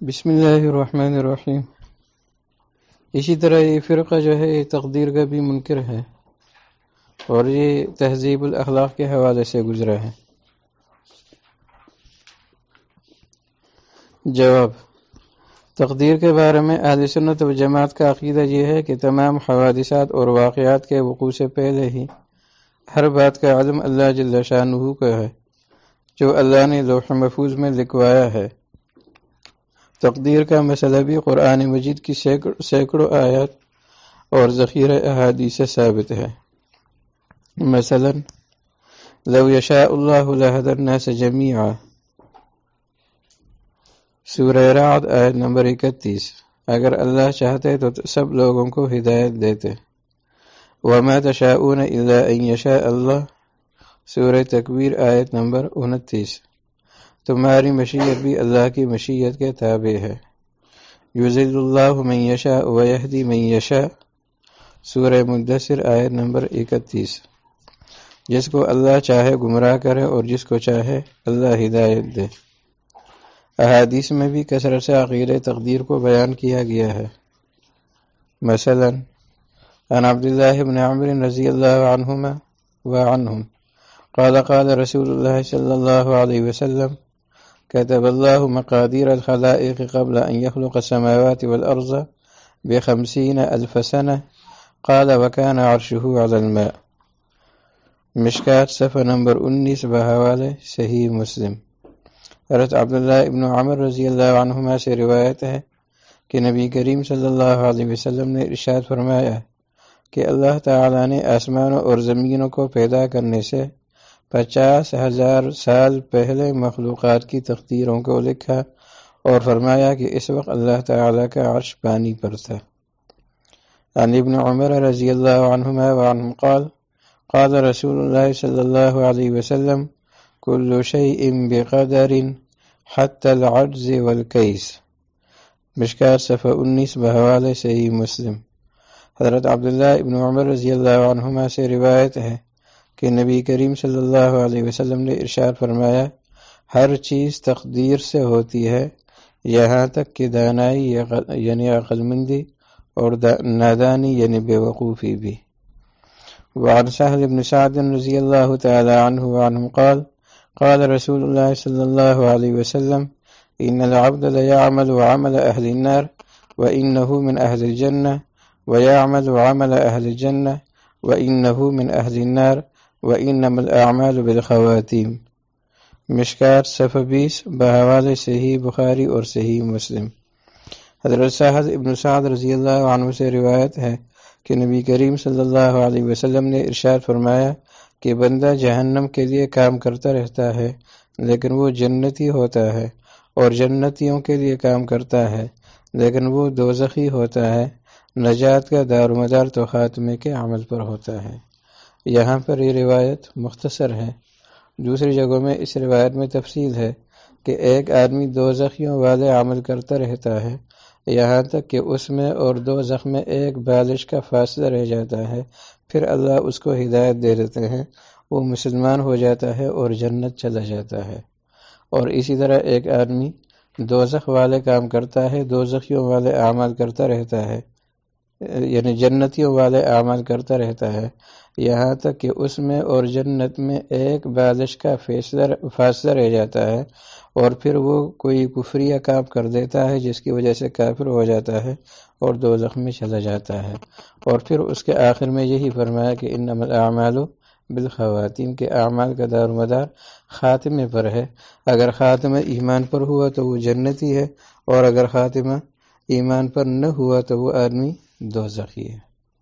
بسم اللہ الرحمن الرحیم۔ اسی طرح یہ فرقہ جو ہے، یہ تقدیر کا بھی منکر ہے اور یہ تہذیب الاخلاق کے حوالے سے گزرا ہے۔ جواب تقدیر کے بارے میں اہل سنت و جماعت کا عقیدہ یہ ہے کہ تمام حوادثات اور واقعات کے وقوع سے پہلے ہی ہر بات کا علم اللہ جل شاہ کا ہے، جو اللہ نے لوح محفوظ میں لکھوایا ہے۔ تقدیر کا مسئلہ بھی قرآن مجید کی سینکڑوں آیات اور ذخیرہ احادی سے ثابت ہے مثلا، لو یشاء اللہ لہد الناس جمیعا۔ سورہ رعد آیت نمبر اکتیس۔ اگر اللہ چاہتے تو سب لوگوں کو ہدایت دیتے۔ وما تشاؤون الا ان یشاء اللہ۔ سورہ تکبیر آیت نمبر انتیس۔ تمہاری مشیت بھی اللہ کی مشیت کے تابع ہے۔ یوزل اللہ من یشاء ویہدی من یشاء۔ سورہ مدثر آیت نمبر اکتیس۔ جس کو اللہ چاہے گمراہ کرے اور جس کو چاہے اللہ ہدایت دے۔ احادیث میں بھی کثرت سے عقیر تقدیر کو بیان کیا گیا ہے۔ مثلا، عن عبداللہ بن عمر رضی اللہ عنہما وعنہم قال قال رسول اللہ صلی اللہ علیہ وسلم كتب الله مقادير الخلائق قبل أن يخلق السماوات والأرض بخمسين ألف سنة. قال وكان عرشه على الماء. مشکات صفحہ نمبر انیس بحوالے صحیح مسلم. حضرت عبداللہ ابن عمر رضی اللہ عنہما سے روایت ہے کہ نبی کریم صلی اللہ علیہ وسلم نے ارشاد فرمایا کہ اللہ تعالیٰ نے آسمانوں اور زمینوں کو پیدا کرنے سے پچاس ہزار سال پہلے مخلوقات کی تقدیروں کو لکھا اور فرمایا کہ اس وقت اللہ تعالیٰ کا عرش پانی پر تھا۔ عن ابن عمر رضی اللہ عنہما وعنہم قال قال رسول اللہ صلی اللہ علیہ وسلم كل شيء بقدر حتى العجز والكيس مشکات صفحہ انیس بحوالے صحیح مسلم۔ حضرت عبداللہ ابن عمر رضی اللہ عنہما سے روایت ہے کہ نبی کریم صلی اللہ علیہ وسلم نے ارشاد فرمایا، ہر چیز تقدیر سے ہوتی ہے، یہاں تک کہ دانائی یعنی عقل مندی اور نادانی یعنی بے وقوفی بھی۔ وعن سهل بن سعد رضی اللہ تعالی عنہ وعنہ قال قال رسول الله صلى الله عليه وسلم إن العبد ليعمل عمل أهل النار وإنه من أهل الجنة ويعمل عمل أهل الجنة وإنه من أهل النار وإنما الأعمال بالخواتيم مشکات صفحہ بیس بحوال صحیح بخاری اور صحیح مسلم۔ حضرت صاحب ابن سعد رضی اللہ عنہ سے روایت ہے کہ نبی کریم صلی اللہ علیہ وسلم نے ارشاد فرمایا کہ بندہ جہنم کے لیے کام کرتا رہتا ہے، لیکن وہ جنتی ہوتا ہے اور جنتیوں کے لیے کام کرتا ہے، لیکن وہ دوزخی ہوتا ہے۔ نجات کا دار مدار تو خاتمے کے عمل پر ہوتا ہے۔ یہاں پر یہ روایت مختصر ہے۔ دوسری جگہوں میں اس روایت میں تفصیل ہے کہ ایک آدمی دو زخیوں والے عمل کرتا رہتا ہے۔ یہاں تک کہ اس میں اور دو زخم میں ایک بالش کا فاصلہ رہ جاتا ہے۔ پھر اللہ اس کو ہدایت دے دیتے ہیں۔ وہ مسلمان ہو جاتا ہے اور جنت چلا جاتا ہے۔ اور اسی طرح ایک آدمی دوزخ والے کام کرتا ہے دوزخیوں والے اعمال کرتا رہتا ہے۔ یعنی جنتیوں والے اعمال کرتا رہتا ہے۔ یہاں تک کہ اس میں اور جنت میں ایک بازش کا فیصلہ فاصلہ رہ جاتا ہے اور پھر وہ کوئی کفری کام کر دیتا ہے جس کی وجہ سے کافر ہو جاتا ہے اور دو زخمی چلا جاتا ہے۔ اور پھر اس کے آخر میں یہی فرمایا کہ ان اعمال بالخواتین کے اعمال کا دار مدار خاتمے پر ہے۔ اگر خاتمہ ایمان پر ہوا تو وہ جنتی ہے اور اگر خاتمہ ایمان پر نہ ہوا تو وہ آدمی دوزخی ہے۔